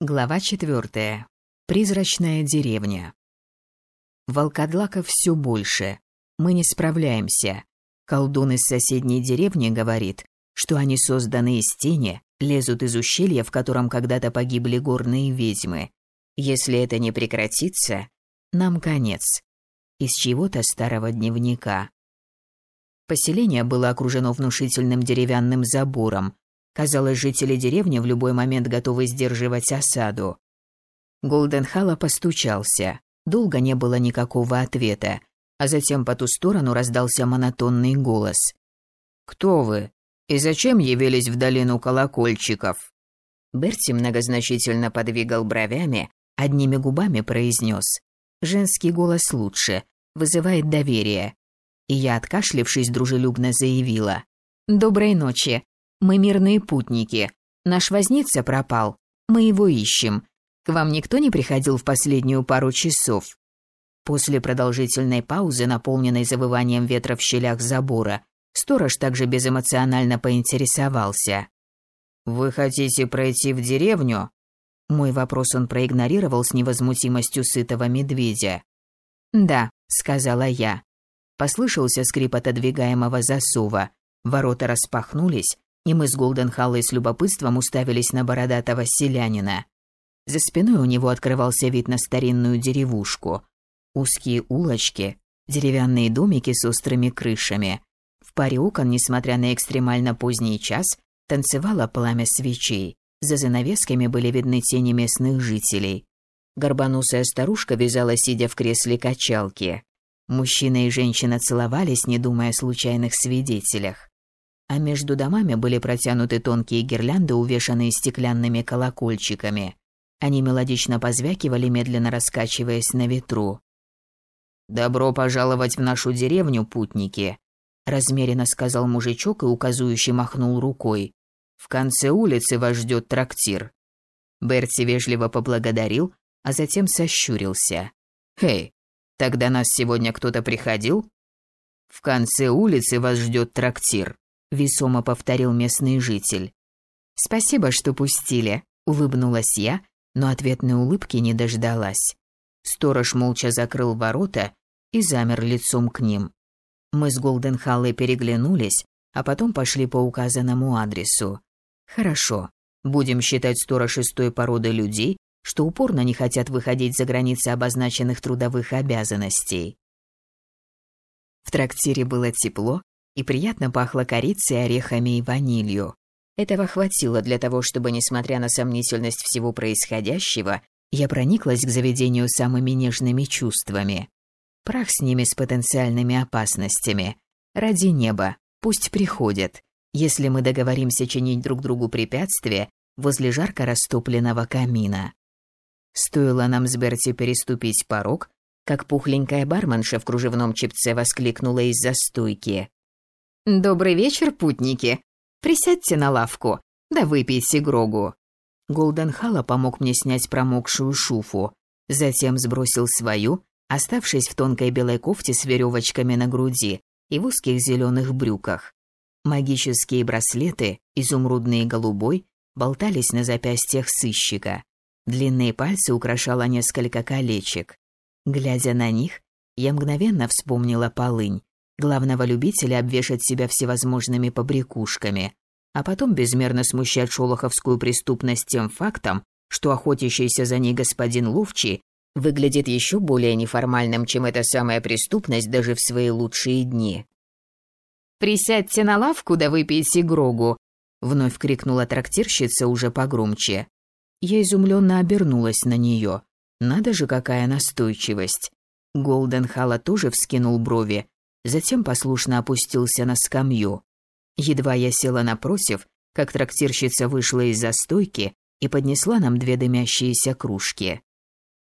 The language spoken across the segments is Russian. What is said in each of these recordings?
Глава четвертая. Призрачная деревня. Волкодлаков все больше. Мы не справляемся. Колдун из соседней деревни говорит, что они созданы из тени, лезут из ущелья, в котором когда-то погибли горные ведьмы. Если это не прекратится, нам конец. Из чего-то старого дневника. Поселение было окружено внушительным деревянным забором, Казалось, жители деревни в любой момент готовы сдерживать осаду. Голденхалла постучался. Долго не было никакого ответа, а затем по ту сторону раздался монотонный голос. «Кто вы? И зачем явились в долину колокольчиков?» Берти многозначительно подвигал бровями, одними губами произнес. «Женский голос лучше, вызывает доверие». И я, откашлившись, дружелюбно заявила. «Доброй ночи. Мы мирные путники. Наш возница пропал. Мы его ищем. К вам никто не приходил в последнюю пару часов?» После продолжительной паузы, наполненной завыванием ветра в щелях забора, сторож также безэмоционально поинтересовался. «Вы хотите пройти в деревню?» Мой вопрос он проигнорировал с невозмутимостью сытого медведя. «Да», — сказала я. Послышался скрип отодвигаемого засова. Ворота распахнулись, и мы с Голденхаллой с любопытством уставились на бородатого селянина. За спиной у него открывался вид на старинную деревушку. Узкие улочки, деревянные домики с острыми крышами. В паре окон, несмотря на экстремально поздний час, танцевало пламя свечей. За занавесками были видны тени местных жителей. Горбоносая старушка вязала, сидя в кресле качалки. Мужчина и женщина целовались, не думая о случайных свидетелях а между домами были протянуты тонкие гирлянды, увешанные стеклянными колокольчиками. Они мелодично позвякивали, медленно раскачиваясь на ветру. «Добро пожаловать в нашу деревню, путники», – размеренно сказал мужичок и указующе махнул рукой. «В конце улицы вас ждет трактир». Берти вежливо поблагодарил, а затем сощурился. «Эй, тогда нас сегодня кто-то приходил?» «В конце улицы вас ждет трактир», весомо повторил местный житель. Спасибо, что пустили, улыбнулась я, но ответной улыбки не дождалась. Сторож молча закрыл ворота и замер лицом к ним. Мы с Голденхаллой переглянулись, а потом пошли по указанному адресу. Хорошо, будем считать сторож из породы людей, что упорно не хотят выходить за границы обозначенных трудовых обязанностей. В трактире было тепло, и приятно пахло корицей, орехами и ванилью. Этого хватило для того, чтобы, несмотря на сомнительность всего происходящего, я прониклась к заведению самыми нежными чувствами. Прах с ними с потенциальными опасностями. Ради неба, пусть приходят. Если мы договоримся чинить друг другу препятствия возле жарко растопленного камина. Стоило нам с Берти переступить порог, как пухленькая барменша в кружевном чепце воскликнула из-за стойки. «Добрый вечер, путники. Присядьте на лавку, да выпейте грогу». Голден Халла помог мне снять промокшую шуфу, затем сбросил свою, оставшись в тонкой белой кофте с веревочками на груди и в узких зеленых брюках. Магические браслеты, изумрудный и голубой, болтались на запястьях сыщика. Длинные пальцы украшало несколько колечек. Глядя на них, я мгновенно вспомнила полынь, главного любителя обвешать себя всевозможными побрякушками, а потом безмерно смущать шолоховскую преступность тем фактом, что охотящийся за ней господин Ловчий выглядит еще более неформальным, чем эта самая преступность даже в свои лучшие дни. «Присядьте на лавку да выпейте грогу», — вновь крикнула трактирщица уже погромче. Я изумленно обернулась на нее. Надо же, какая настойчивость. Голден Хала тоже вскинул брови, затем послушно опустился на скамью. Едва я села напротив, как трактирщица вышла из-за стойки и поднесла нам две дымящиеся кружки.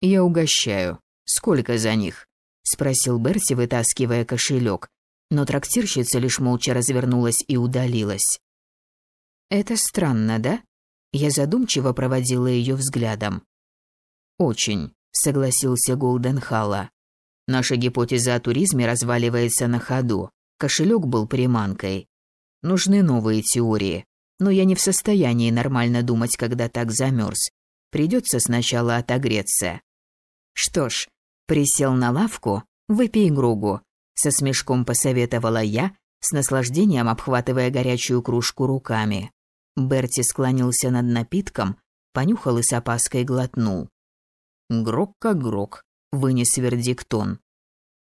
«Я угощаю. Сколько за них?» – спросил Берти, вытаскивая кошелек, но трактирщица лишь молча развернулась и удалилась. «Это странно, да?» Я задумчиво проводила ее взглядом. «Очень», — согласился Голденхалла. Наша гипотеза о туризме разваливается на ходу. Кошелек был приманкой. Нужны новые теории. Но я не в состоянии нормально думать, когда так замерз. Придется сначала отогреться. Что ж, присел на лавку, выпей гругу. Со смешком посоветовала я, с наслаждением обхватывая горячую кружку руками. Берти склонился над напитком, понюхал и с опаской глотнул. Грок как грок, вынес вердикт он.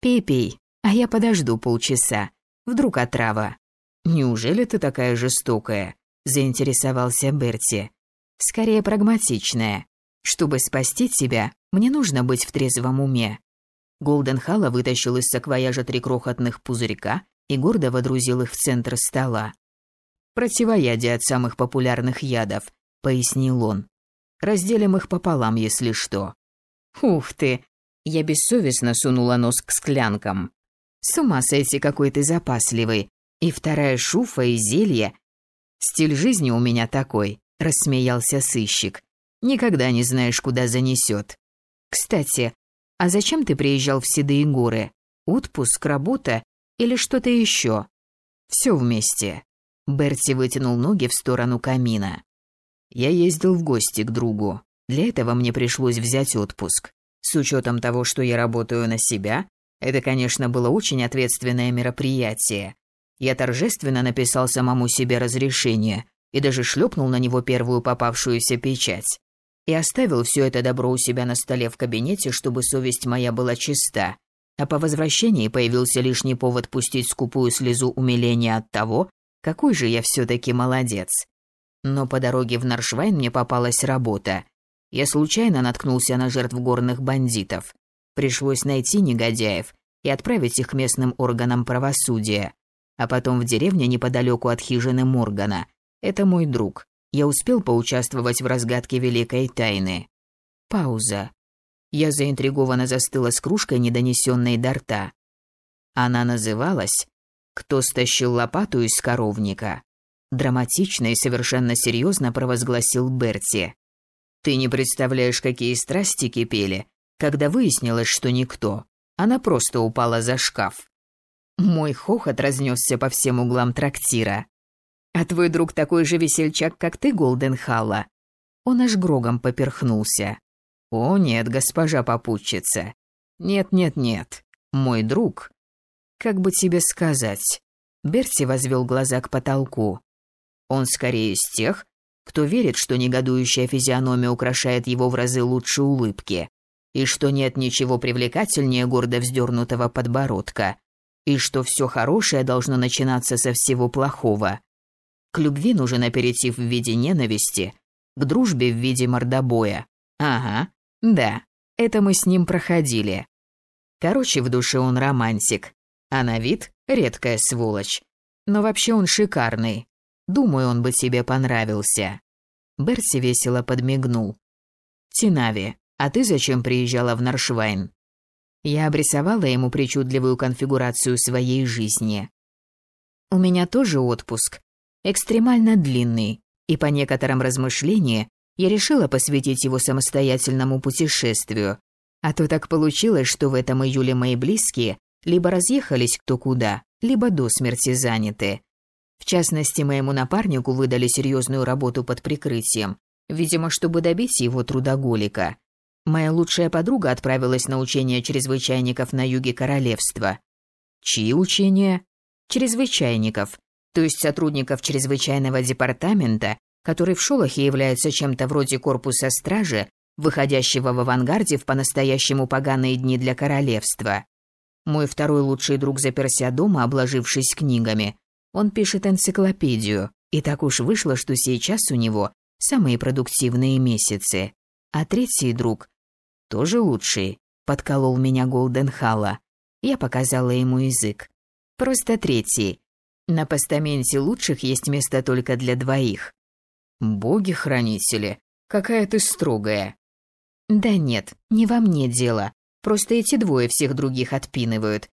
«Пей-пей, а я подожду полчаса. Вдруг отрава». «Неужели ты такая жестокая?» – заинтересовался Берти. «Скорее прагматичная. Чтобы спасти тебя, мне нужно быть в трезвом уме». Голден Халла вытащил из саквояжа три крохотных пузырька и гордо водрузил их в центр стола. «Противоядие от самых популярных ядов», – пояснил он. «Разделим их пополам, если что». «Ух ты!» Я бессовестно сунула нос к склянкам. «С ума сойти, какой ты запасливый. И вторая шуфа, и зелье. Стиль жизни у меня такой», – рассмеялся сыщик. «Никогда не знаешь, куда занесет. Кстати, а зачем ты приезжал в Седые горы? Отпуск, работа или что-то еще?» «Все вместе». Берти вытянул ноги в сторону камина. «Я ездил в гости к другу. Для этого мне пришлось взять отпуск. С учетом того, что я работаю на себя, это, конечно, было очень ответственное мероприятие. Я торжественно написал самому себе разрешение и даже шлепнул на него первую попавшуюся печать. И оставил все это добро у себя на столе в кабинете, чтобы совесть моя была чиста. А по возвращении появился лишний повод пустить скупую слезу умиления от того, какой же я все-таки молодец. Но по дороге в Наршвайн мне попалась работа, я случайно наткнулся на жертв горных бандитов. Пришлось найти негодяев и отправить их к местным органам правосудия. А потом в деревне неподалеку от хижины Моргана. Это мой друг. Я успел поучаствовать в разгадке великой тайны. Пауза. Я заинтригованно застыла с кружкой, недонесенной до рта. Она называлась «Кто стащил лопату из коровника?» Драматично и совершенно серьезно провозгласил Берти. Ты не представляешь, какие страсти кипели, когда выяснилось, что никто. Она просто упала за шкаф. Мой хохот разнесся по всем углам трактира. «А твой друг такой же весельчак, как ты, Голденхалла?» Он аж грогом поперхнулся. «О, нет, госпожа попутчица. Нет-нет-нет. Мой друг...» «Как бы тебе сказать?» Берти возвел глаза к потолку. «Он скорее из тех, кто верит, что негодующая физиономия украшает его в разы лучше улыбки, и что нет ничего привлекательнее гордо вздернутого подбородка, и что все хорошее должно начинаться со всего плохого. К любви нужен аперитив в виде ненависти, к дружбе в виде мордобоя. Ага, да, это мы с ним проходили. Короче, в душе он романтик, а на вид редкая сволочь. Но вообще он шикарный. Думаю, он бы тебе понравился». Берси весело подмигнул. «Тинави, а ты зачем приезжала в Наршвайн?» Я обрисовала ему причудливую конфигурацию своей жизни. «У меня тоже отпуск, экстремально длинный, и по некоторым размышлениям я решила посвятить его самостоятельному путешествию. А то так получилось, что в этом июле мои близкие либо разъехались кто куда, либо до смерти заняты. В частности, моему напарнику выдали серьезную работу под прикрытием, видимо, чтобы добить его трудоголика. Моя лучшая подруга отправилась на учения чрезвычайников на юге королевства. Чьи учения? Чрезвычайников, то есть сотрудников чрезвычайного департамента, который в Шолохе является чем-то вроде корпуса стражи, выходящего в авангарде в по-настоящему поганые дни для королевства. Мой второй лучший друг заперся дома, обложившись книгами, он пишет энциклопедию, и так уж вышло, что сейчас у него самые продуктивные месяцы. А третий друг, тоже лучший, подколол меня Голденхалла. Я показала ему язык. Просто третий. На постаменте лучших есть место только для двоих. Боги-хранители, какая ты строгая. Да нет, не во мне дело. Просто эти двое всех других отпинывают.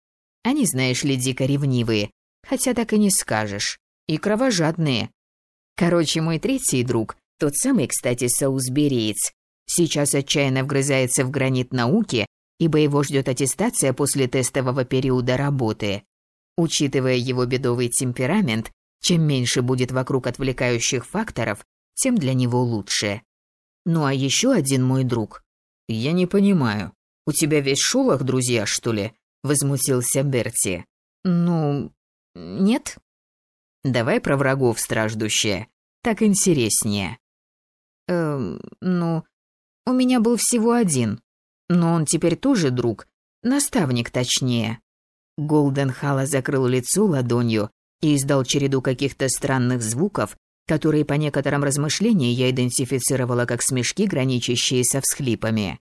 Они, знаешь ли, дико ревнивые, хотя так и не скажешь. И кровожадные. Короче, мой третий друг, тот самый, кстати, саусбериец, сейчас отчаянно вгрызается в гранит науки, ибо его ждет аттестация после тестового периода работы. Учитывая его бедовый темперамент, чем меньше будет вокруг отвлекающих факторов, тем для него лучше. Ну а еще один мой друг. Я не понимаю. У тебя весь шулах друзья, что ли? Возмутился Берти. Ну, нет. Давай про врагов страждущие. Так интереснее. Эм, ну, у меня был всего один. Но он теперь тоже друг. Наставник, точнее. Голден Хала закрыл лицо ладонью и издал череду каких-то странных звуков, которые по некоторым размышлениям я идентифицировала как смешки, граничащие со всхлипами.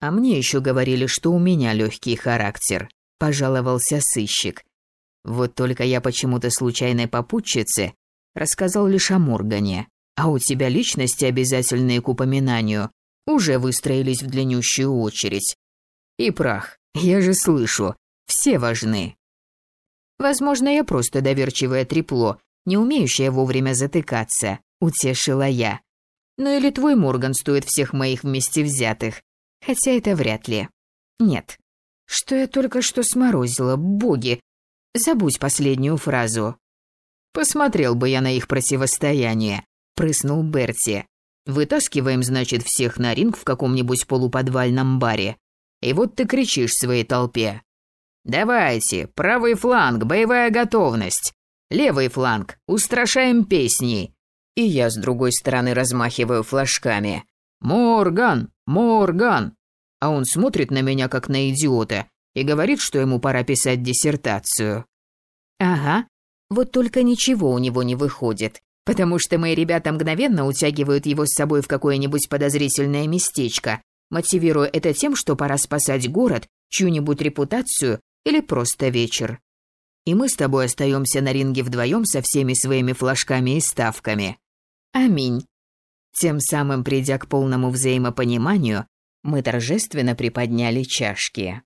А мне еще говорили, что у меня легкий характер, пожаловался сыщик. Вот только я почему-то случайной попутчице рассказал лишь о Моргане, а у тебя личности, обязательные к упоминанию, уже выстроились в длиннющую очередь. И прах, я же слышу, все важны. Возможно, я просто доверчивое трепло, не умеющее вовремя затыкаться, утешила я. Ну или твой Морган стоит всех моих вместе взятых. Хотя это вряд ли. Нет. Что я только что сморозила, боги. Забудь последнюю фразу. Посмотрел бы я на их противостояние, прыснул Берти. Вытаскиваем, значит, всех на ринг в каком-нибудь полуподвальном баре. И вот ты кричишь своей толпе. «Давайте, правый фланг, боевая готовность. Левый фланг, устрашаем песни». И я с другой стороны размахиваю флажками. «Морган! Морган!» А он смотрит на меня как на идиота и говорит, что ему пора писать диссертацию. Ага, вот только ничего у него не выходит, потому что мои ребята мгновенно утягивают его с собой в какое-нибудь подозрительное местечко, мотивируя это тем, что пора спасать город, чью-нибудь репутацию или просто вечер. И мы с тобой остаемся на ринге вдвоем со всеми своими флажками и ставками. Аминь. Тем самым, придя к полному взаимопониманию, мы торжественно приподняли чашки.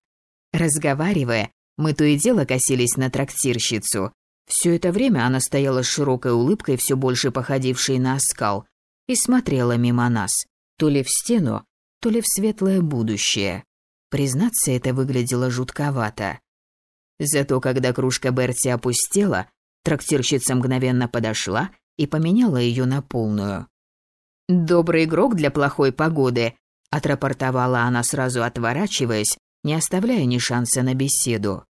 Разговаривая, мы то и дело косились на трактирщицу. Все это время она стояла с широкой улыбкой, все больше походившей на оскал, и смотрела мимо нас, то ли в стену, то ли в светлое будущее. Признаться, это выглядело жутковато. Зато когда кружка Берти опустела, трактирщица мгновенно подошла и поменяла ее на полную. «Добрый игрок для плохой погоды», – отрапортовала она сразу отворачиваясь, не оставляя ни шанса на беседу.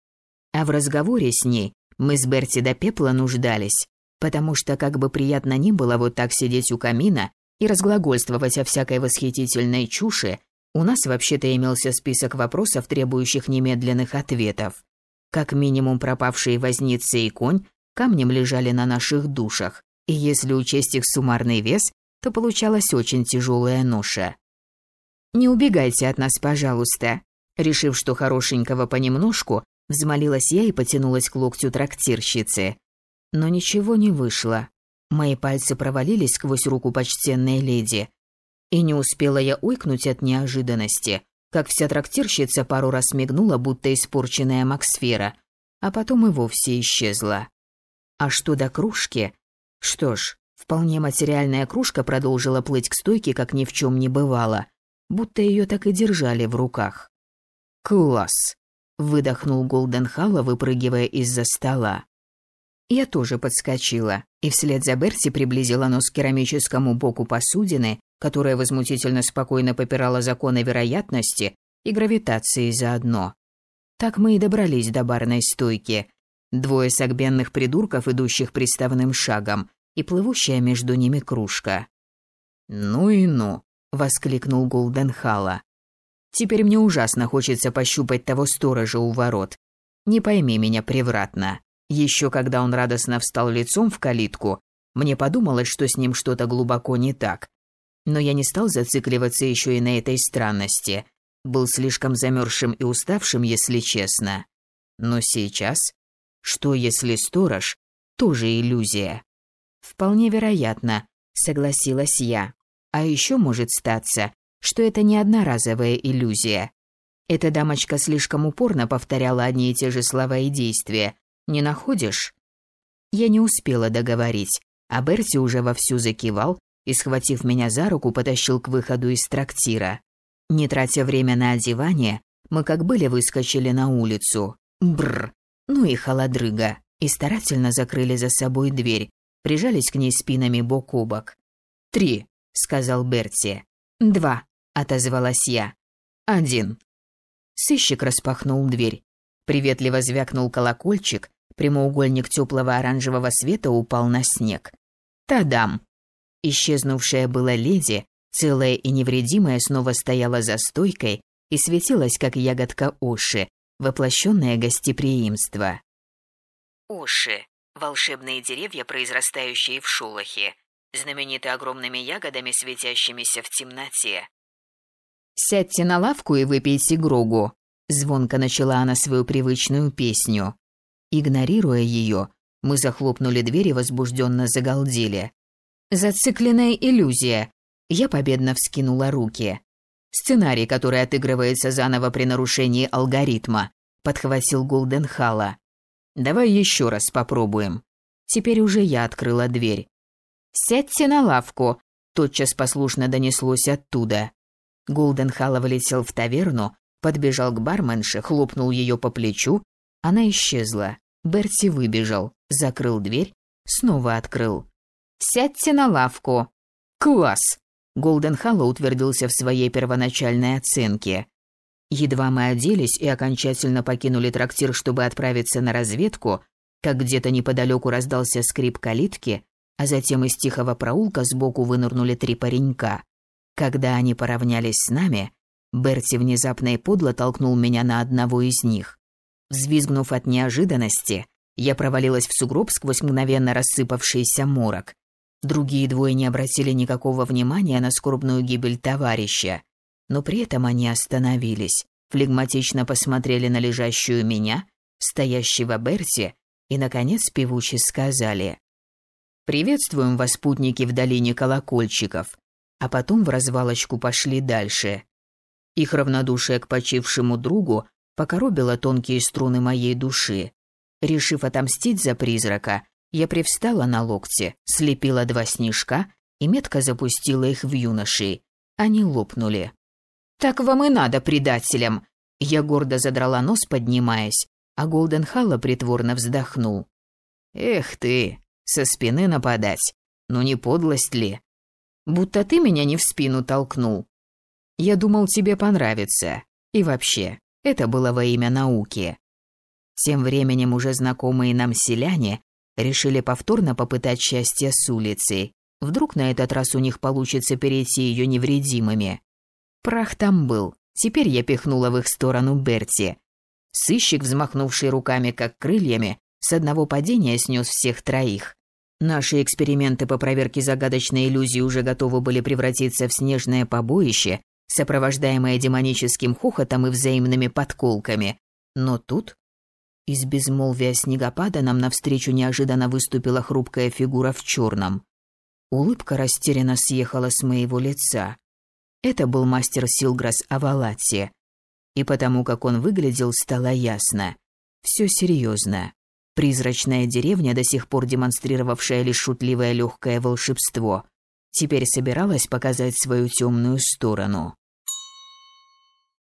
А в разговоре с ней мы с Берти до пепла нуждались, потому что как бы приятно ни было вот так сидеть у камина и разглагольствовать о всякой восхитительной чуши, у нас вообще-то имелся список вопросов, требующих немедленных ответов. Как минимум пропавшие возницы и конь камнем лежали на наших душах, и если учесть их суммарный вес, то получалась очень тяжелая ноша. «Не убегайте от нас, пожалуйста», решив, что хорошенького понемножку, взмолилась я и потянулась к локтю трактирщицы. Но ничего не вышло. Мои пальцы провалились сквозь руку почтенной леди. И не успела я уйкнуть от неожиданности, как вся трактирщица пару раз мигнула, будто испорченная максфера, а потом и вовсе исчезла. А что до кружки? Что ж, Вполне материальная кружка продолжила плыть к стойке, как ни в чем не бывало, будто ее так и держали в руках. «Класс!» – выдохнул Голденхалла, выпрыгивая из-за стола. Я тоже подскочила и вслед за Берти приблизила нос к керамическому боку посудины, которая возмутительно спокойно попирала законы вероятности и гравитации заодно. Так мы и добрались до барной стойки. Двое согбенных придурков, идущих приставным шагом, и плывущая между ними кружка. «Ну и ну!» — воскликнул Голденхала. «Теперь мне ужасно хочется пощупать того сторожа у ворот. Не пойми меня превратно. Еще когда он радостно встал лицом в калитку, мне подумалось, что с ним что-то глубоко не так. Но я не стал зацикливаться еще и на этой странности. Был слишком замерзшим и уставшим, если честно. Но сейчас... Что если сторож — тоже иллюзия? Вполне вероятно, согласилась я. А еще может статься, что это не одноразовая иллюзия. Эта дамочка слишком упорно повторяла одни и те же слова и действия. Не находишь? Я не успела договорить, а Берти уже вовсю закивал и, схватив меня за руку, потащил к выходу из трактира. Не тратя время на одевание, мы как были выскочили на улицу. Бррр, ну и холодрыга, и старательно закрыли за собой дверь, прижались к ней спинами бок о бок. «Три», — сказал Берти. «Два», — отозвалась я. «Один». Сыщик распахнул дверь. Приветливо звякнул колокольчик, прямоугольник теплого оранжевого света упал на снег. Тадам! Исчезнувшая была леди, целая и невредимая, снова стояла за стойкой и светилась, как ягодка Оши, воплощенное гостеприимство. Оши – волшебные деревья, произрастающие в шулахе, знамениты огромными ягодами, светящимися в темноте. «Сядьте на лавку и выпейте грогу», – звонко начала она свою привычную песню. Игнорируя ее, мы захлопнули дверь и возбужденно загалдели. «Зацикленная иллюзия», – я победно вскинула руки. «Сценарий, который отыгрывается заново при нарушении алгоритма», – подхватил Голденхала. «Давай еще раз попробуем». Теперь уже я открыла дверь. «Сядьте на лавку», – тотчас послушно донеслось оттуда. Голденхала вылетел в таверну, подбежал к барменше, хлопнул ее по плечу. Она исчезла. Берти выбежал, закрыл дверь, снова открыл. «Сядьте на лавку». «Класс!» Голденхалла утвердился в своей первоначальной оценке. Едва мы оделись и окончательно покинули трактир, чтобы отправиться на разведку, как где-то неподалеку раздался скрип калитки, а затем из тихого проулка сбоку вынырнули три паренька. Когда они поравнялись с нами, Берти внезапно и подло толкнул меня на одного из них. Взвизгнув от неожиданности, я провалилась в сугроб сквозь мгновенно рассыпавшийся морок. Другие двое не обратили никакого внимания на скорбную гибель товарища, но при этом они остановились, флегматично посмотрели на лежащую меня, стоящего Берти, и, наконец, певуче сказали «Приветствуем вас, спутники в долине колокольчиков», а потом в развалочку пошли дальше. Их равнодушие к почившему другу покоробило тонкие струны моей души. Решив отомстить за призрака, я привстала на локте, слепила два снежка и метко запустила их в юношей. Они лопнули. «Так вам и надо, предателям!» Я гордо задрала нос, поднимаясь, а Голденхалла притворно вздохнул. «Эх ты, со спины нападать. Ну не подлость ли? Будто ты меня не в спину толкнул. Я думал, тебе понравится. И вообще, это было во имя науки». Тем временем уже знакомые нам селяне решили повторно попытать счастье с улицы. Вдруг на этот раз у них получится перейти ее невредимыми. Прах там был. Теперь я пихнула в их сторону Берти. Сыщик, взмахнувший руками как крыльями, с одного падения снес всех троих. Наши эксперименты по проверке загадочной иллюзии уже готовы были превратиться в снежное побоище, сопровождаемое демоническим хохотом и взаимными подколками. Но тут из безмолвия снегопада нам навстречу неожиданно выступила хрупкая фигура в черном. Улыбка растерянно съехала с моего лица. Это был мастер Силграс Авалатти. И потому, как он выглядел, стало ясно. Все серьезно. Призрачная деревня, до сих пор демонстрировавшая лишь шутливое легкое волшебство, теперь собиралась показать свою темную сторону.